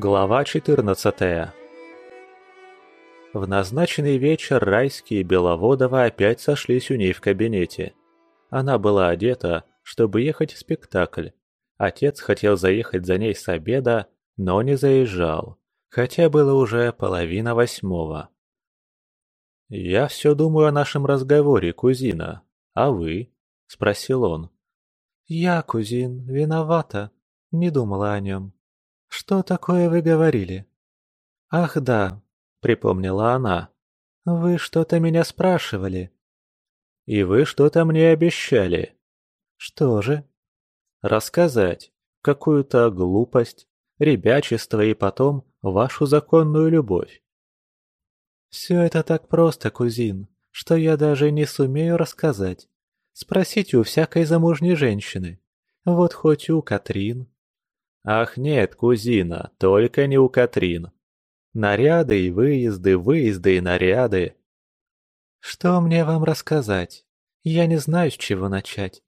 Глава 14 В назначенный вечер Райский и Беловодова опять сошлись у ней в кабинете. Она была одета, чтобы ехать в спектакль. Отец хотел заехать за ней с обеда, но не заезжал, хотя было уже половина восьмого. «Я все думаю о нашем разговоре, кузина. А вы?» – спросил он. «Я, кузин, виновата. Не думала о нем. Что такое вы говорили?» «Ах да», — припомнила она. «Вы что-то меня спрашивали». «И вы что-то мне обещали». «Что же?» «Рассказать. Какую-то глупость, ребячество и потом вашу законную любовь». «Все это так просто, кузин, что я даже не сумею рассказать. Спросите у всякой замужней женщины. Вот хоть у Катрин. Ах нет, кузина, только не у Катрин. Наряды и выезды, выезды и наряды. Что мне вам рассказать? Я не знаю, с чего начать.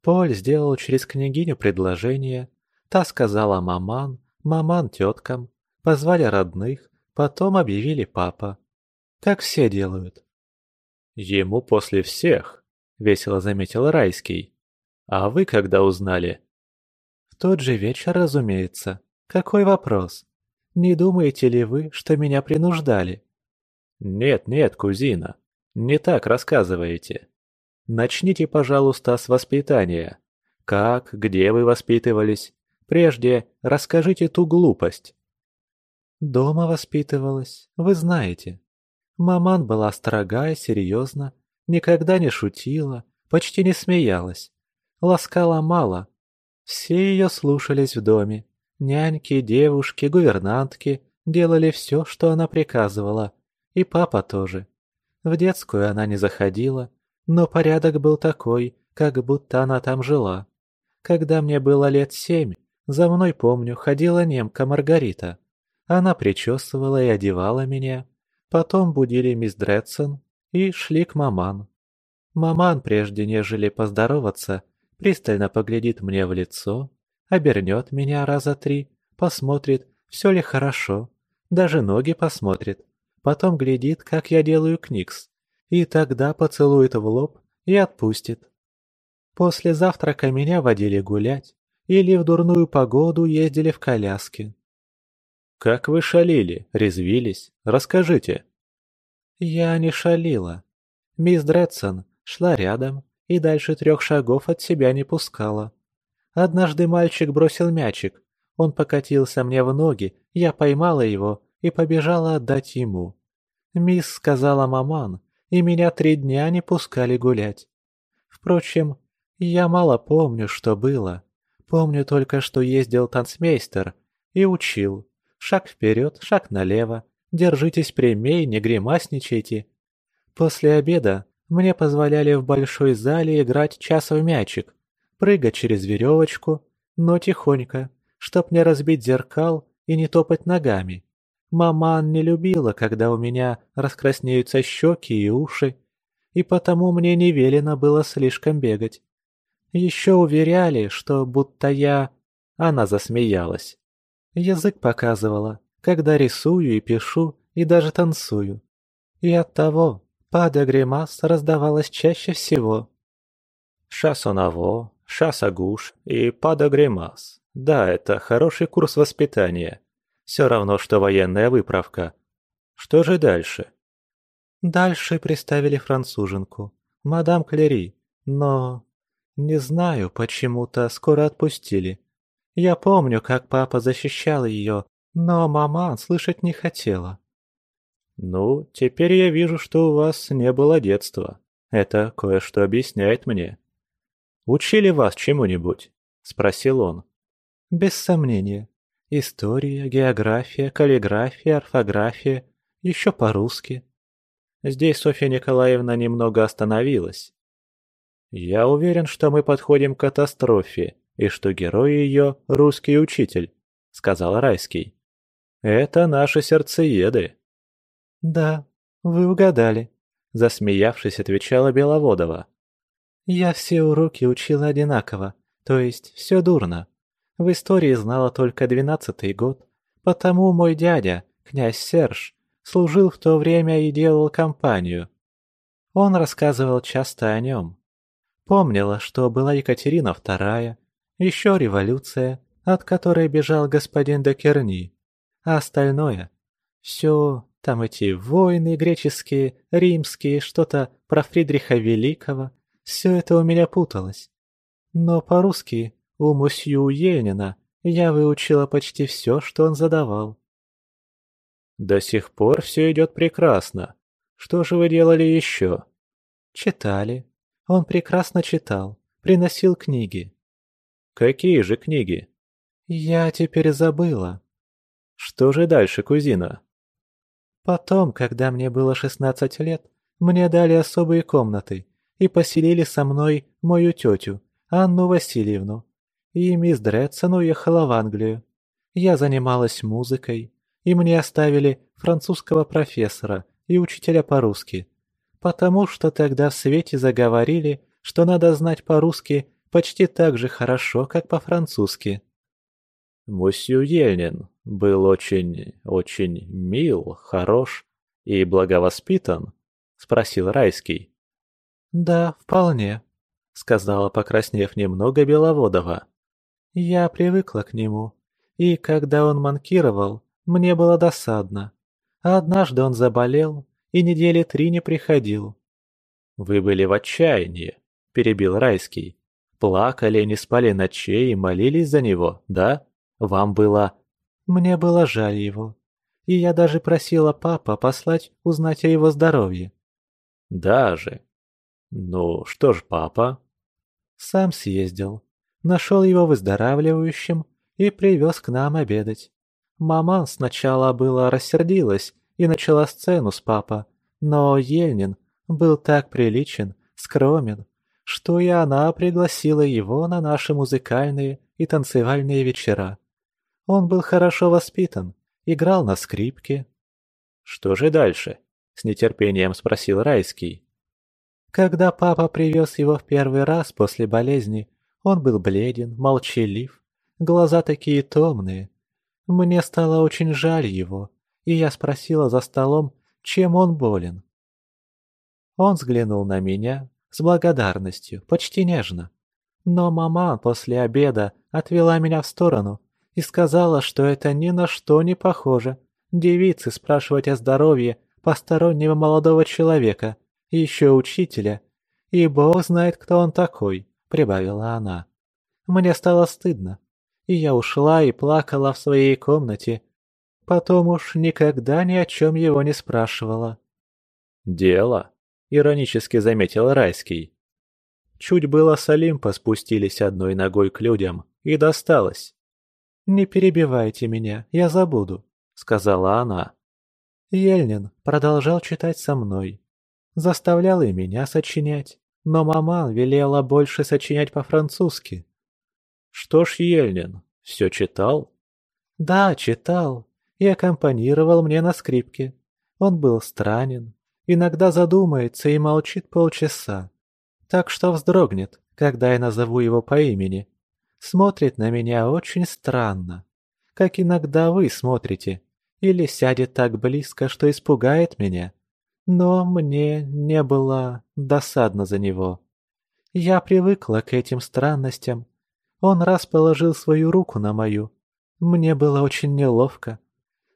Поль сделал через княгиню предложение. Та сказала маман, маман теткам. Позвали родных, потом объявили папа. Как все делают. Ему после всех весело заметил Райский. «А вы когда узнали?» «В тот же вечер, разумеется. Какой вопрос? Не думаете ли вы, что меня принуждали?» «Нет, нет, кузина, не так рассказываете. Начните, пожалуйста, с воспитания. Как, где вы воспитывались? Прежде расскажите ту глупость». «Дома воспитывалась, вы знаете. Маман была строга и серьезна, Никогда не шутила, почти не смеялась. Ласкала мало. Все ее слушались в доме. Няньки, девушки, гувернантки делали все, что она приказывала. И папа тоже. В детскую она не заходила, но порядок был такой, как будто она там жила. Когда мне было лет семь, за мной, помню, ходила немка Маргарита. Она причесывала и одевала меня. Потом будили мисс Дредсон, и шли к маман. Маман, прежде нежели поздороваться, пристально поглядит мне в лицо, обернет меня раза три, посмотрит, все ли хорошо, даже ноги посмотрит, потом глядит, как я делаю кникс, и тогда поцелует в лоб и отпустит. После завтрака меня водили гулять или в дурную погоду ездили в коляске. «Как вы шалили, резвились? Расскажите», я не шалила. Мисс Дредсон шла рядом и дальше трех шагов от себя не пускала. Однажды мальчик бросил мячик. Он покатился мне в ноги, я поймала его и побежала отдать ему. Мисс сказала маман, и меня три дня не пускали гулять. Впрочем, я мало помню, что было. Помню только, что ездил танцмейстер и учил. Шаг вперед, шаг налево, Держитесь прямей, не гримасничайте. После обеда мне позволяли в большой зале играть час в мячик, прыгать через веревочку, но тихонько, чтоб не разбить зеркал и не топать ногами. Маман не любила, когда у меня раскраснеются щеки и уши, и потому мне не велено было слишком бегать. Еще уверяли, что будто я... Она засмеялась. Язык показывала, когда рисую и пишу, и даже танцую. И оттого пада гримас раздавалась чаще всего. Шасонаво, шасагуш и пада гримас. Да, это хороший курс воспитания. Все равно, что военная выправка. Что же дальше? Дальше приставили француженку, мадам Клери, но... Не знаю, почему-то скоро отпустили. Я помню, как папа защищал ее но мама слышать не хотела. «Ну, теперь я вижу, что у вас не было детства. Это кое-что объясняет мне. Учили вас чему-нибудь?» – спросил он. «Без сомнения. История, география, каллиграфия, орфография, еще по-русски». Здесь Софья Николаевна немного остановилась. «Я уверен, что мы подходим к катастрофе, и что герой ее – русский учитель», – сказал Райский. Это наши сердцееды. Да, вы угадали, засмеявшись, отвечала Беловодова. Я все уроки учила одинаково, то есть все дурно. В истории знала только двенадцатый год, Потому мой дядя, князь Серж, служил в то время и делал компанию. Он рассказывал часто о нем. Помнила, что была Екатерина II, еще революция, от которой бежал господин Декерни, а остальное – все там эти войны греческие, римские, что-то про Фридриха Великого, все это у меня путалось. Но по-русски у мусью Ельнина я выучила почти все, что он задавал. До сих пор все идет прекрасно. Что же вы делали еще? Читали. Он прекрасно читал, приносил книги. Какие же книги? Я теперь забыла. Что же дальше, кузина? Потом, когда мне было шестнадцать лет, мне дали особые комнаты и поселили со мной мою тетю, Анну Васильевну. И мисс Дредсон уехала в Англию. Я занималась музыкой, и мне оставили французского профессора и учителя по-русски, потому что тогда в свете заговорили, что надо знать по-русски почти так же хорошо, как по-французски. Мусью Ельнин был очень, очень мил, хорош и благовоспитан, спросил Райский. Да, вполне, сказала, покраснев немного Беловодова. Я привыкла к нему, и когда он манкировал, мне было досадно. Однажды он заболел и недели три не приходил. «Вы были в отчаянии», — перебил Райский. «Плакали, не спали ночей и молились за него, да? Вам было...» «Мне было жаль его. И я даже просила папа послать узнать о его здоровье». «Даже? Ну, что ж папа?» «Сам съездил. Нашел его выздоравливающим и привез к нам обедать. Мама сначала было рассердилась и начала сцену с папа, но Ельнин был так приличен, скромен, что и она пригласила его на наши музыкальные и танцевальные вечера. Он был хорошо воспитан, играл на скрипке. «Что же дальше?» — с нетерпением спросил Райский. Когда папа привез его в первый раз после болезни, он был бледен, молчалив, глаза такие томные, мне стало очень жаль его, и я спросила за столом, чем он болен. Он взглянул на меня с благодарностью, почти нежно. Но мама после обеда отвела меня в сторону и сказала, что это ни на что не похоже. Девицы спрашивать о здоровье постороннего молодого человека, еще учителя. И бог знает, кто он такой, прибавила она. Мне стало стыдно, и я ушла и плакала в своей комнате. Потом уж никогда ни о чем его не спрашивала. «Дело», — иронически заметил Райский. Чуть было с Олимпа спустились одной ногой к людям, и досталось. «Не перебивайте меня, я забуду», — сказала она. Ельнин продолжал читать со мной. Заставлял и меня сочинять, но маман велела больше сочинять по-французски. Что ж, Ельнин, все читал? Да, читал. И аккомпанировал мне на скрипке. Он был странен. Иногда задумается и молчит полчаса. Так что вздрогнет, когда я назову его по имени. Смотрит на меня очень странно. Как иногда вы смотрите. Или сядет так близко, что испугает меня. Но мне не было досадно за него. Я привыкла к этим странностям он раз положил свою руку на мою. Мне было очень неловко.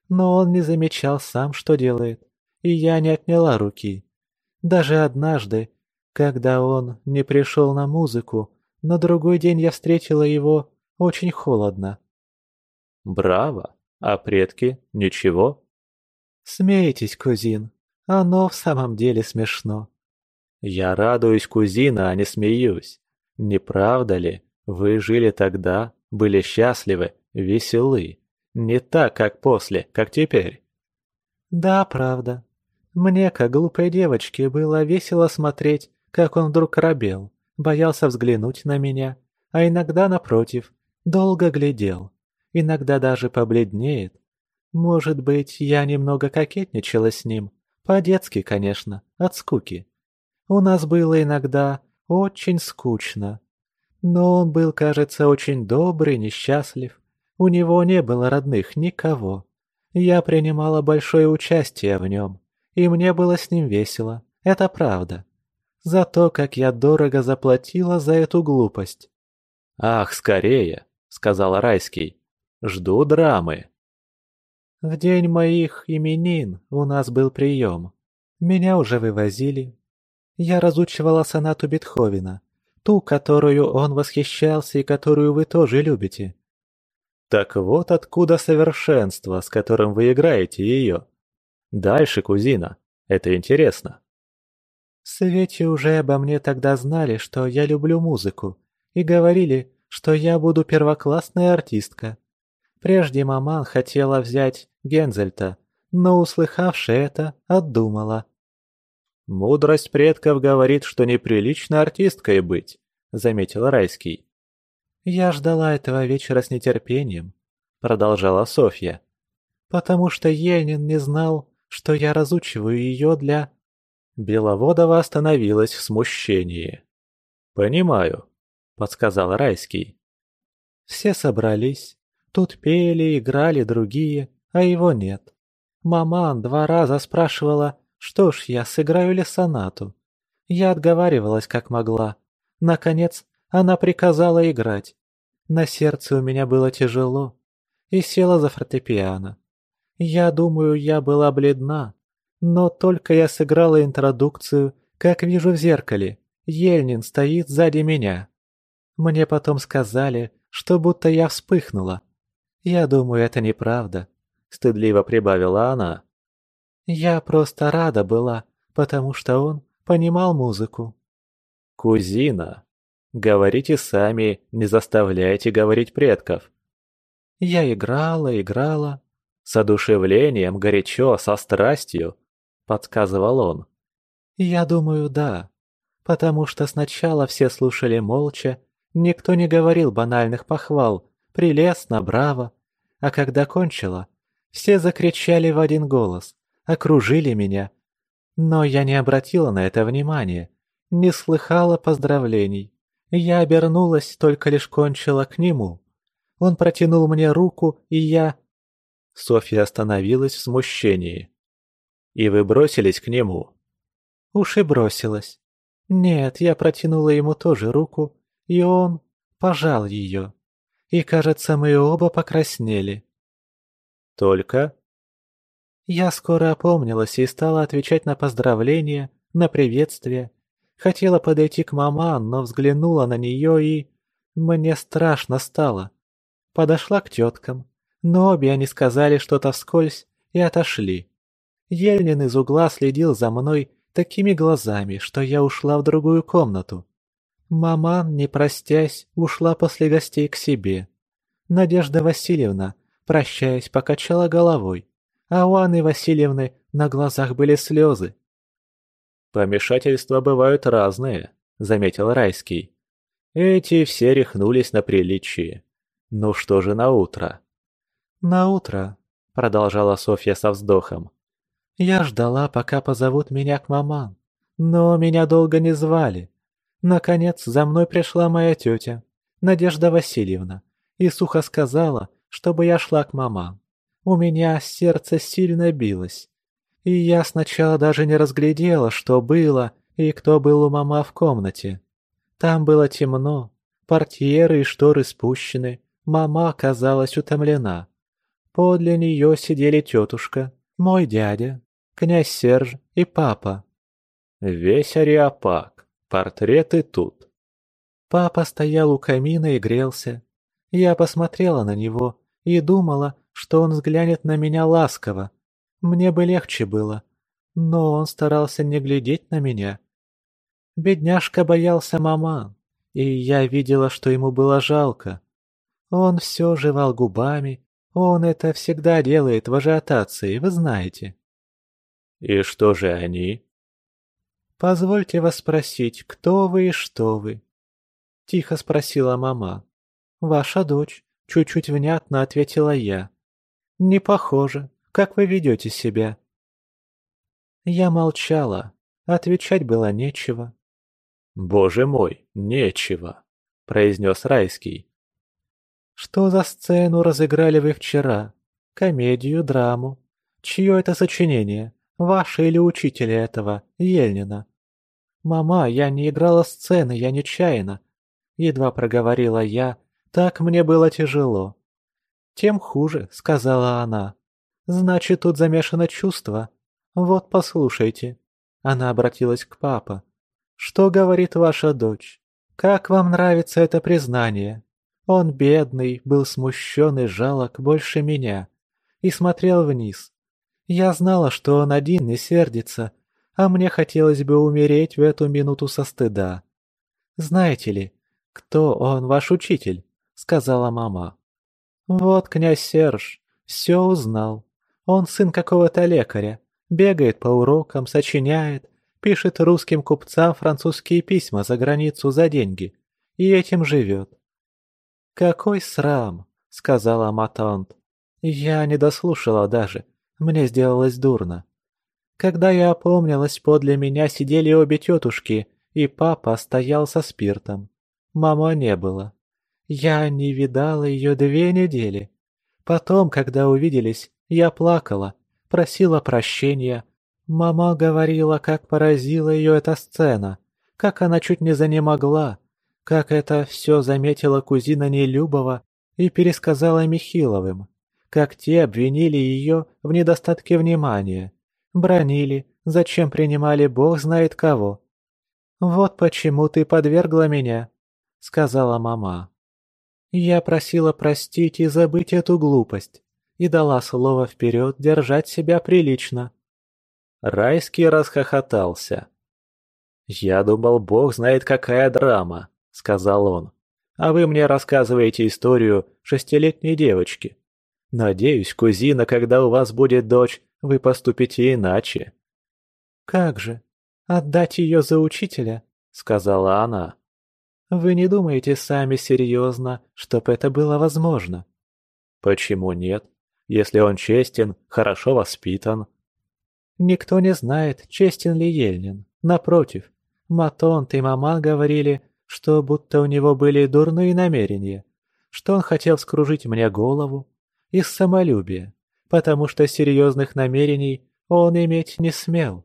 Но он не замечал сам, что делает, и я не отняла руки. Даже однажды, когда он не пришел на музыку, на другой день я встретила его очень холодно. «Браво! А предки? Ничего?» «Смеетесь, кузин. Оно в самом деле смешно». «Я радуюсь, кузина, а не смеюсь. Не правда ли?» Вы жили тогда, были счастливы, веселы. Не так, как после, как теперь. Да, правда. Мне, как глупой девочке, было весело смотреть, как он вдруг робел, боялся взглянуть на меня, а иногда, напротив, долго глядел. Иногда даже побледнеет. Может быть, я немного кокетничала с ним. По-детски, конечно, от скуки. У нас было иногда очень скучно. Но он был, кажется, очень добрый, несчастлив. У него не было родных никого. Я принимала большое участие в нем, и мне было с ним весело, это правда. За то, как я дорого заплатила за эту глупость. «Ах, скорее!» — сказал Райский. «Жду драмы». В день моих именин у нас был прием. Меня уже вывозили. Я разучивала сонату Бетховена, ту, которую он восхищался и которую вы тоже любите. Так вот откуда совершенство, с которым вы играете ее. Дальше, кузина. Это интересно. В уже обо мне тогда знали, что я люблю музыку, и говорили, что я буду первоклассная артистка. Прежде маман хотела взять Гензельта, но, услыхавши это, отдумала. «Мудрость предков говорит, что неприлично артисткой быть», — заметил Райский. «Я ждала этого вечера с нетерпением», — продолжала Софья. «Потому что Ельнин не знал, что я разучиваю ее для...» Беловодова остановилась в смущении. «Понимаю», — подсказал Райский. Все собрались. Тут пели, играли другие, а его нет. Маман два раза спрашивала, что ж я, сыграю ли сонату. Я отговаривалась как могла. Наконец, она приказала играть. На сердце у меня было тяжело. И села за фортепиано. Я думаю, я была бледна. Но только я сыграла интродукцию, как вижу в зеркале, Ельнин стоит сзади меня. Мне потом сказали, что будто я вспыхнула. Я думаю, это неправда. — стыдливо прибавила она. «Я просто рада была, потому что он понимал музыку». «Кузина, говорите сами, не заставляйте говорить предков». «Я играла, играла». «С одушевлением, горячо, со страстью», — подсказывал он. «Я думаю, да. Потому что сначала все слушали молча, никто не говорил банальных похвал, прелестно, браво. А когда кончила, все закричали в один голос, окружили меня. Но я не обратила на это внимания, не слыхала поздравлений. Я обернулась, только лишь кончила к нему. Он протянул мне руку, и я... Софья остановилась в смущении. «И вы бросились к нему?» «Уж и бросилась. Нет, я протянула ему тоже руку, и он пожал ее. И, кажется, мы оба покраснели. Только? Я скоро опомнилась и стала отвечать на поздравления, на приветствия. Хотела подойти к маман, но взглянула на нее и... Мне страшно стало. Подошла к теткам, но обе они сказали что-то вскользь и отошли. Ельнин из угла следил за мной такими глазами, что я ушла в другую комнату. Маман, не простясь, ушла после гостей к себе. Надежда Васильевна прощаясь, покачала головой, а у Анны Васильевны на глазах были слезы. «Помешательства бывают разные», — заметил Райский. «Эти все рехнулись на приличии. Ну что же на утро?» «На утро», — продолжала Софья со вздохом. «Я ждала, пока позовут меня к маман, но меня долго не звали. Наконец за мной пришла моя тетя, Надежда Васильевна, и сухо сказала, чтобы я шла к мамам. У меня сердце сильно билось. И я сначала даже не разглядела, что было и кто был у мама в комнате. Там было темно, портьеры и шторы спущены, мама казалась утомлена. Подле нее сидели тетушка, мой дядя, князь Серж и папа. Весь ариапак, портреты тут. Папа стоял у камина и грелся. Я посмотрела на него и думала, что он взглянет на меня ласково. Мне бы легче было, но он старался не глядеть на меня. Бедняжка боялся маман, и я видела, что ему было жалко. Он все жевал губами, он это всегда делает в ажиотации, вы знаете. И что же они? Позвольте вас спросить, кто вы и что вы? Тихо спросила мама. Ваша дочь. Чуть-чуть внятно ответила я. «Не похоже. Как вы ведете себя?» Я молчала. Отвечать было нечего. «Боже мой, нечего!» — произнес Райский. Что за сцену разыграли вы вчера? Комедию, драму? Чье это сочинение? Ваше или учителя этого, Ельнина?» «Мама, я не играла сцены, я нечаянно!» Едва проговорила я, так мне было тяжело. «Тем хуже», — сказала она. «Значит, тут замешано чувство. Вот послушайте». Она обратилась к папе. «Что говорит ваша дочь? Как вам нравится это признание? Он бедный, был смущен и жалок больше меня. И смотрел вниз. Я знала, что он один не сердится, а мне хотелось бы умереть в эту минуту со стыда. «Знаете ли, кто он, ваш учитель?» — сказала мама. «Вот князь Серж, все узнал. Он сын какого-то лекаря, бегает по урокам, сочиняет, пишет русским купцам французские письма за границу за деньги и этим живет». «Какой срам!» — сказала Матант. Я не дослушала даже, мне сделалось дурно. Когда я опомнилась, подле меня сидели обе тетушки, и папа стоял со спиртом. Мамы не было. Я не видала ее две недели. Потом, когда увиделись, я плакала, просила прощения. Мама говорила, как поразила ее эта сцена, как она чуть не занемогла, как это все заметила кузина Нелюбова и пересказала Михиловым, как те обвинили ее в недостатке внимания, Бронили, зачем принимали бог знает кого. «Вот почему ты подвергла меня», — сказала мама. Я просила простить и забыть эту глупость, и дала слово вперед держать себя прилично. Райский расхохотался. «Я думал, бог знает какая драма», — сказал он. «А вы мне рассказываете историю шестилетней девочки. Надеюсь, кузина, когда у вас будет дочь, вы поступите иначе». «Как же? Отдать ее за учителя?» — сказала она. «Вы не думаете сами серьезно, чтоб это было возможно?» «Почему нет? Если он честен, хорошо воспитан». «Никто не знает, честен ли Ельнин. Напротив, Матонт и Маман говорили, что будто у него были дурные намерения, что он хотел скружить мне голову из самолюбия потому что серьезных намерений он иметь не смел.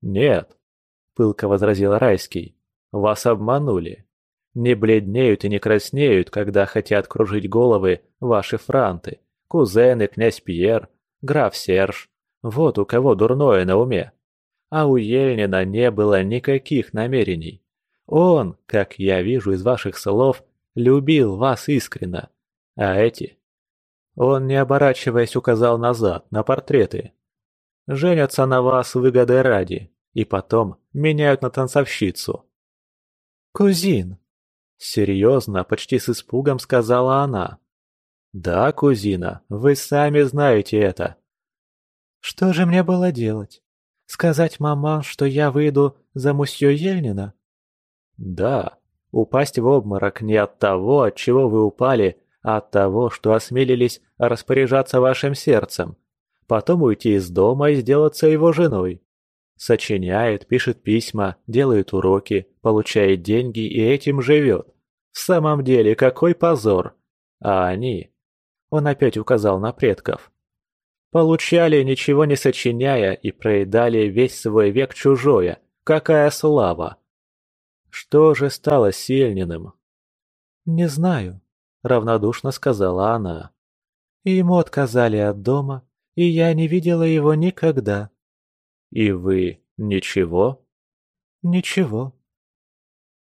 «Нет», — пылко возразил Райский, — «вас обманули. Не бледнеют и не краснеют, когда хотят кружить головы ваши франты, кузены, князь Пьер, граф Серж. Вот у кого дурное на уме. А у Ельнина не было никаких намерений. Он, как я вижу из ваших слов, любил вас искренно. А эти он, не оборачиваясь, указал назад, на портреты. «Женятся на вас выгоды ради, и потом меняют на танцовщицу». «Кузин!» Серьезно, почти с испугом сказала она. «Да, кузина, вы сами знаете это». «Что же мне было делать? Сказать маман, что я выйду за мусье Ельнина?» «Да, упасть в обморок не от того, от чего вы упали, от того, что осмелились распоряжаться вашим сердцем. Потом уйти из дома и сделаться его женой. Сочиняет, пишет письма, делает уроки, получает деньги и этим живет. В самом деле, какой позор! А они... Он опять указал на предков. Получали, ничего не сочиняя, и проедали весь свой век чужое. Какая слава! Что же стало с? Не знаю, — равнодушно сказала она. «Ему отказали от дома, и я не видела его никогда». «И вы ничего?» «Ничего».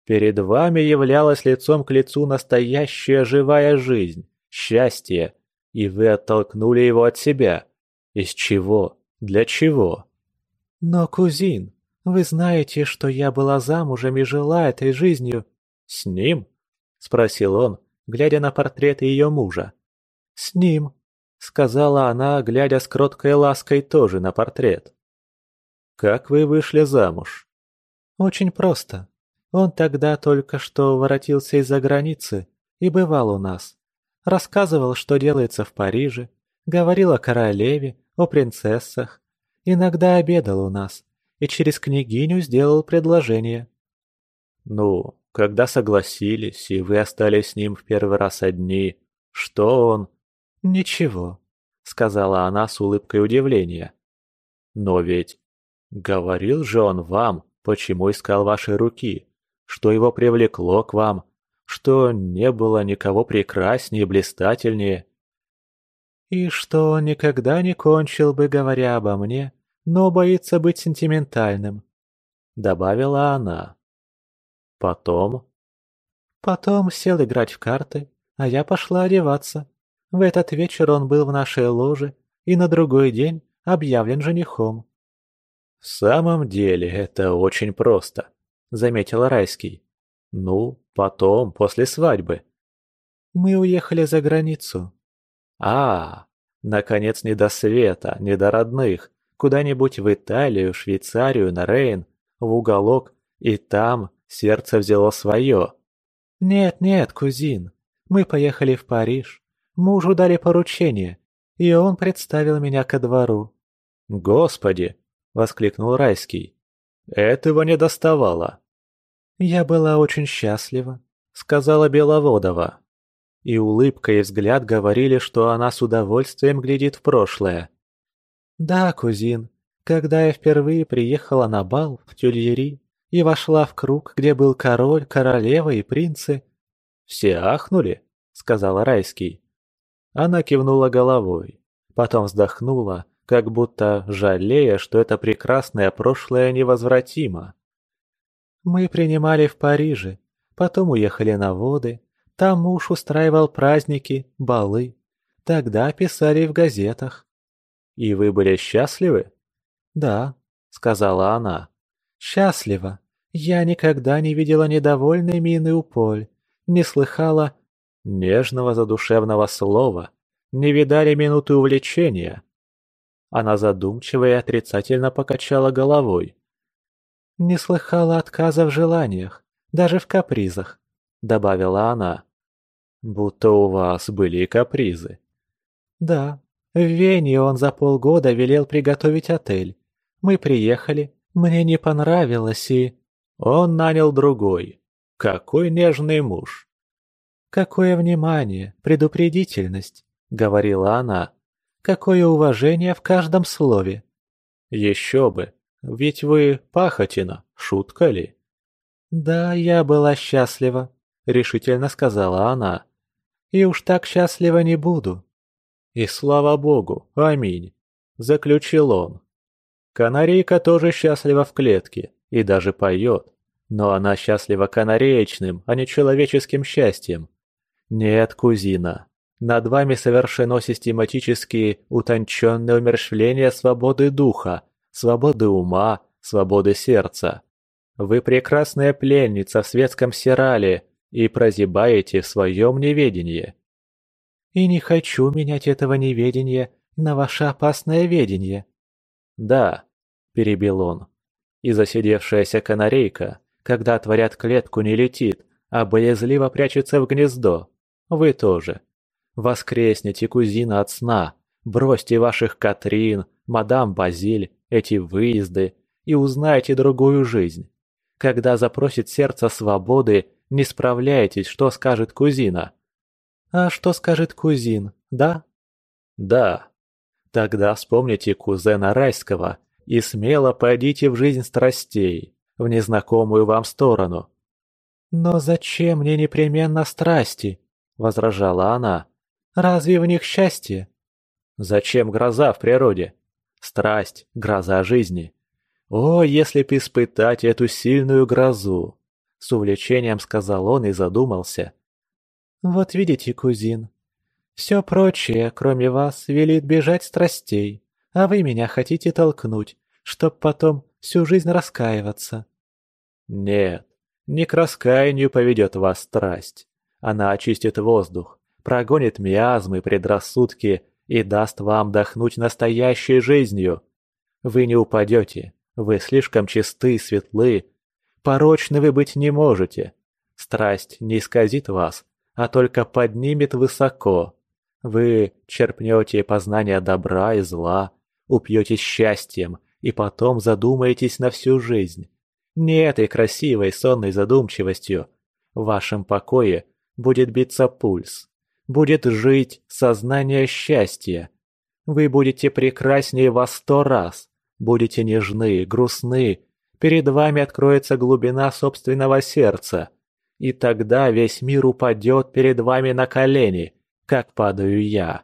«Перед вами являлась лицом к лицу настоящая живая жизнь, счастье, и вы оттолкнули его от себя. Из чего? Для чего?» «Но, кузин, вы знаете, что я была замужем и жила этой жизнью». «С ним?» — спросил он, глядя на портрет ее мужа. «С ним», — сказала она, глядя с кроткой лаской тоже на портрет. «Как вы вышли замуж?» «Очень просто. Он тогда только что воротился из-за границы и бывал у нас. Рассказывал, что делается в Париже, говорил о королеве, о принцессах. Иногда обедал у нас и через княгиню сделал предложение». «Ну, когда согласились, и вы остались с ним в первый раз одни, Что он? Ничего, сказала она с улыбкой удивления. Но ведь... Говорил же он вам, почему искал ваши руки, что его привлекло к вам, что не было никого прекраснее блистательнее. И что он никогда не кончил бы, говоря обо мне, но боится быть сентиментальным, добавила она. Потом? Потом сел играть в карты, а я пошла одеваться. В этот вечер он был в нашей ложе и на другой день объявлен женихом. «В самом деле это очень просто», — заметил Райский. «Ну, потом, после свадьбы». «Мы уехали за границу». «А, наконец не до света, не до родных, куда-нибудь в Италию, Швейцарию, на Рейн, в уголок, и там сердце взяло свое». «Нет-нет, кузин, мы поехали в Париж. Мужу дали поручение, и он представил меня ко двору». «Господи!» — воскликнул Райский. «Этого не доставало». «Я была очень счастлива», — сказала Беловодова. И улыбка и взгляд говорили, что она с удовольствием глядит в прошлое. «Да, кузин, когда я впервые приехала на бал в Тюльери и вошла в круг, где был король, королева и принцы...» «Все ахнули?» — сказала Райский. Она кивнула головой, потом вздохнула, как будто жалея, что это прекрасное прошлое невозвратимо. «Мы принимали в Париже, потом уехали на воды, там муж устраивал праздники, балы. Тогда писали в газетах». «И вы были счастливы?» «Да», — сказала она. «Счастлива. Я никогда не видела недовольной мины у Поль, не слыхала нежного задушевного слова, не видали минуты увлечения. Она задумчиво и отрицательно покачала головой. «Не слыхала отказа в желаниях, даже в капризах», — добавила она. «Будто у вас были и капризы». «Да, в Вене он за полгода велел приготовить отель. Мы приехали, мне не понравилось и...» Он нанял другой. Какой нежный муж. «Какое внимание, предупредительность», — говорила она. «Какое уважение в каждом слове». «Еще бы, ведь вы пахотина, шутка ли?» «Да, я была счастлива», — решительно сказала она. «И уж так счастлива не буду». «И слава богу, аминь», — заключил он. Канарейка тоже счастлива в клетке и даже поет, но она счастлива канареечным, а не человеческим счастьем. Нет, кузина, над вами совершено систематически утонченное умерщвление свободы духа, свободы ума, свободы сердца. Вы прекрасная пленница в светском сирале и прозябаете в своем неведении. И не хочу менять этого неведения на ваше опасное ведение. Да, перебил он. И засидевшаяся канарейка, когда отворят клетку, не летит, а боязливо прячется в гнездо. Вы тоже. Воскресните, кузина, от сна. Бросьте ваших Катрин, мадам Базиль, эти выезды и узнайте другую жизнь. Когда запросит сердце свободы, не справляйтесь, что скажет кузина. А что скажет кузин, да? Да. Тогда вспомните кузена Райского и смело пойдите в жизнь страстей, в незнакомую вам сторону. Но зачем мне непременно страсти? возражала она. «Разве в них счастье?» «Зачем гроза в природе? Страсть, гроза жизни. О, если б испытать эту сильную грозу!» С увлечением сказал он и задумался. «Вот видите, кузин, все прочее, кроме вас, велит бежать страстей, а вы меня хотите толкнуть, чтоб потом всю жизнь раскаиваться». «Нет, не к раскаянию поведет вас страсть. Она очистит воздух, прогонит миазмы, предрассудки и даст вам дохнуть настоящей жизнью. Вы не упадете, вы слишком чисты и светлы. Порочны вы быть не можете. Страсть не исказит вас, а только поднимет высоко. Вы черпнете познание добра и зла, упьетесь счастьем и потом задумаетесь на всю жизнь. Не этой красивой сонной задумчивостью. В вашем покое будет биться пульс. будет жить сознание счастья. Вы будете прекраснее во сто раз, будете нежны, грустны, перед вами откроется глубина собственного сердца, и тогда весь мир упадет перед вами на колени, как падаю я.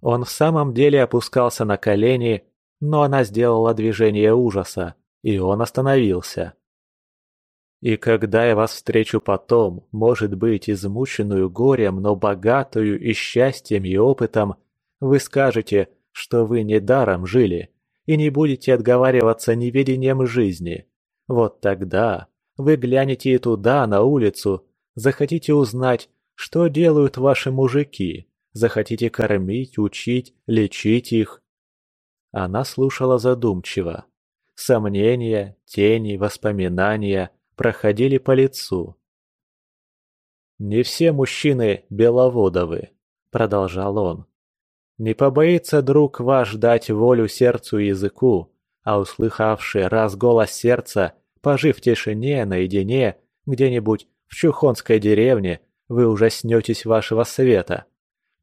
Он в самом деле опускался на колени, но она сделала движение ужаса, и он остановился. И когда я вас встречу потом, может быть, измученную горем, но богатую и счастьем, и опытом, вы скажете, что вы недаром жили, и не будете отговариваться неведением жизни. Вот тогда вы глянете и туда, на улицу, захотите узнать, что делают ваши мужики, захотите кормить, учить, лечить их. Она слушала задумчиво. Сомнения, тени, воспоминания – проходили по лицу. «Не все мужчины беловодовы», — продолжал он. «Не побоится друг ваш дать волю сердцу и языку, а услыхавший раз голос сердца, пожив в тишине, наедине, где-нибудь в Чухонской деревне, вы ужаснетесь вашего света.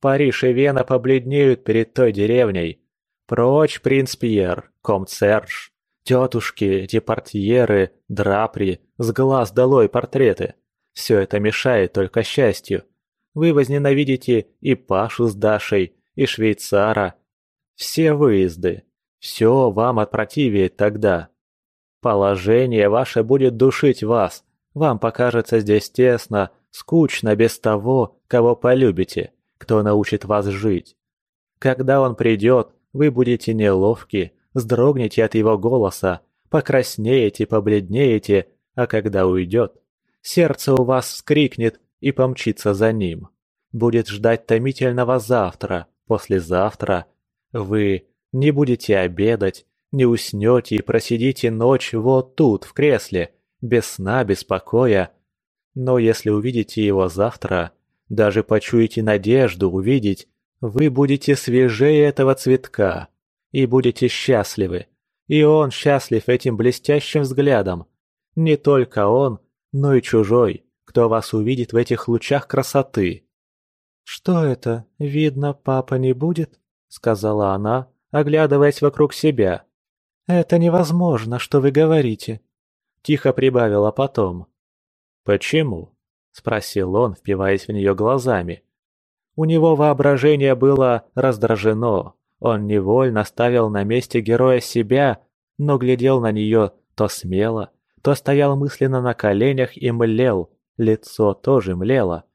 Париж и Вена побледнеют перед той деревней. Прочь, принц Пьер, комцерж, Тетушки, депортьеры, драпри, с глаз долой портреты. Все это мешает только счастью. Вы возненавидите и Пашу с Дашей, и швейцара. Все выезды. Все вам отпротивеет тогда. Положение ваше будет душить вас. Вам покажется здесь тесно, скучно без того, кого полюбите, кто научит вас жить. Когда он придет, вы будете неловки, Сдрогнете от его голоса, покраснеете, побледнеете, а когда уйдет, сердце у вас вскрикнет и помчится за ним. Будет ждать томительного завтра, послезавтра. Вы не будете обедать, не уснете и просидите ночь вот тут, в кресле, без сна, без покоя. Но если увидите его завтра, даже почуете надежду увидеть, вы будете свежее этого цветка, и будете счастливы. И он счастлив этим блестящим взглядом. Не только он, но и чужой, кто вас увидит в этих лучах красоты. «Что это? Видно, папа не будет?» — сказала она, оглядываясь вокруг себя. «Это невозможно, что вы говорите», — тихо прибавила потом. «Почему?» — спросил он, впиваясь в нее глазами. У него воображение было раздражено, он невольно ставил на месте героя себя, но глядел на нее то смело, то стоял мысленно на коленях и млел, лицо тоже млело.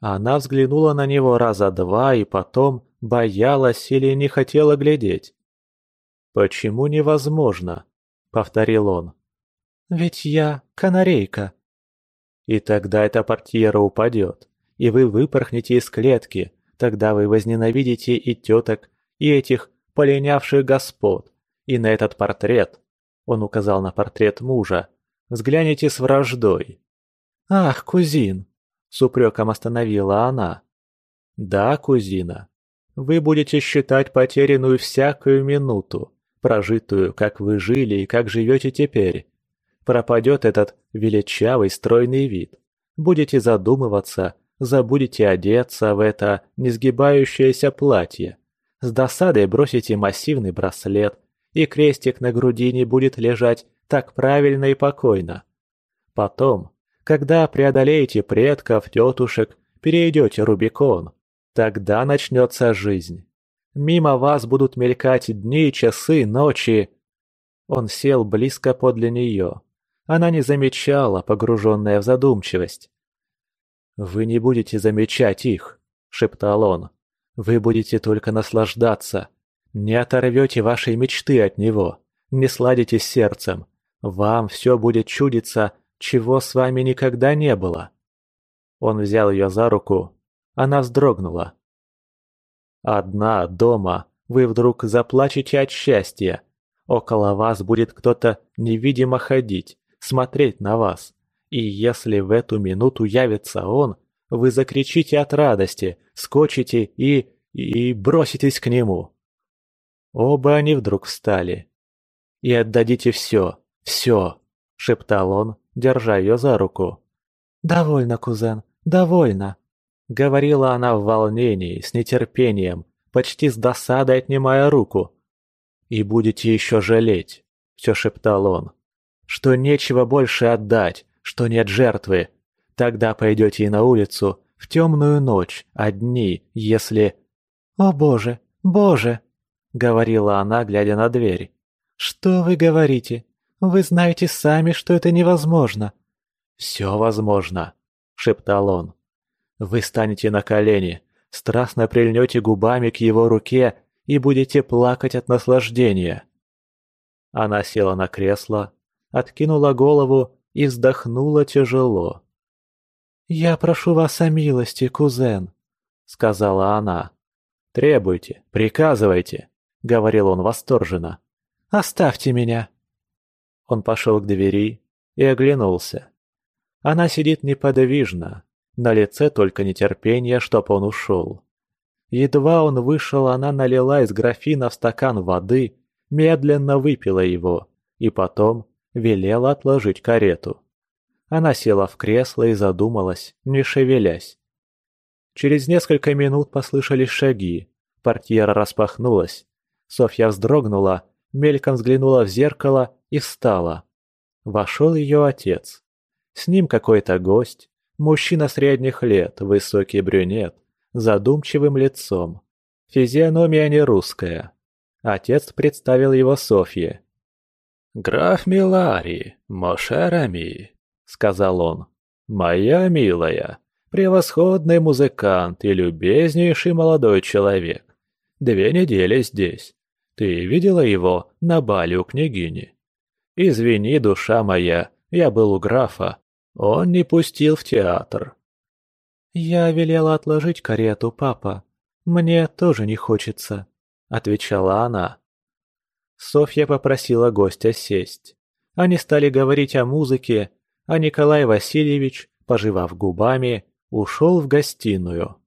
Она взглянула на него раза два и потом боялась или не хотела глядеть. «Почему невозможно?» — повторил он. «Ведь я канарейка». «И тогда эта портьера упадет, и вы выпорхнете из клетки, тогда вы возненавидите и теток, и этих полинявших господ, и на этот портрет, он указал на портрет мужа, взгляните с враждой. «Ах, кузин!» — с упреком остановила она. «Да, кузина, вы будете считать потерянную всякую минуту, прожитую, как вы жили и как живете теперь. Пропадет этот величавый стройный вид. Будете задумываться, забудете одеться в это несгибающееся платье. С досадой бросите массивный браслет, и крестик на груди не будет лежать так правильно и покойно. Потом, когда преодолеете предков, тетушек, перейдете Рубикон, тогда начнется жизнь. Мимо вас будут мелькать дни, часы, ночи. Он сел близко подле нее. Она не замечала, погруженная в задумчивость. «Вы не будете замечать их», — шептал он. Вы будете только наслаждаться. Не оторвете вашей мечты от него, не сладите сердцем. Вам все будет чудиться, чего с вами никогда не было. Он взял ее за руку. Она вздрогнула. Одна, дома, вы вдруг заплачете от счастья. Около вас будет кто-то невидимо ходить, смотреть на вас. И если в эту минуту явится он, вы закричите от радости, скочите и... и броситесь к нему. Оба они вдруг встали. «И отдадите все, все», — шептал он, держа ее за руку. «Довольно, кузен, довольно», — Говорила она в волнении, с нетерпением, почти с досадой отнимая руку. «И будете еще жалеть», — все шептал он, — «что нечего больше отдать, что нет жертвы. Тогда пойдете и на улицу, в темную ночь, одни, если...» «О боже, боже!» — говорила она, глядя на дверь. «Что вы говорите? Вы знаете сами, что это невозможно». «Все возможно», — шептал он. «Вы станете на колени, страстно прильнете губами к его руке и будете плакать от наслаждения». Она села на кресло, откинула голову и вздохнула тяжело. «Я прошу вас о милости, кузен», — сказала она. «Требуйте, приказывайте», — говорил он восторженно. «Оставьте меня». Он пошел к двери и оглянулся. Она сидит неподвижно, на лице только нетерпение, чтоб он ушел. Едва он вышел, она налила из графина в стакан воды, медленно выпила его и потом велела отложить карету. Она села в кресло и задумалась, не шевелясь. Через несколько минут послышались шаги. Портьера распахнулась. Софья вздрогнула, мельком взглянула в зеркало и встала. Вошел ее отец. С ним какой-то гость, мужчина средних лет, высокий брюнет, задумчивым лицом. Физиономия не русская. Отец представил его Софье. «Граф Милари, Мошерами», — сказал он. «Моя милая, превосходный музыкант и любезнейший молодой человек. Две недели здесь. Ты видела его на бале у княгини? Извини, душа моя, я был у графа. Он не пустил в театр». «Я велела отложить карету, папа. Мне тоже не хочется», — отвечала она. Софья попросила гостя сесть. Они стали говорить о музыке, а Николай Васильевич, пожевав губами, ушел в гостиную.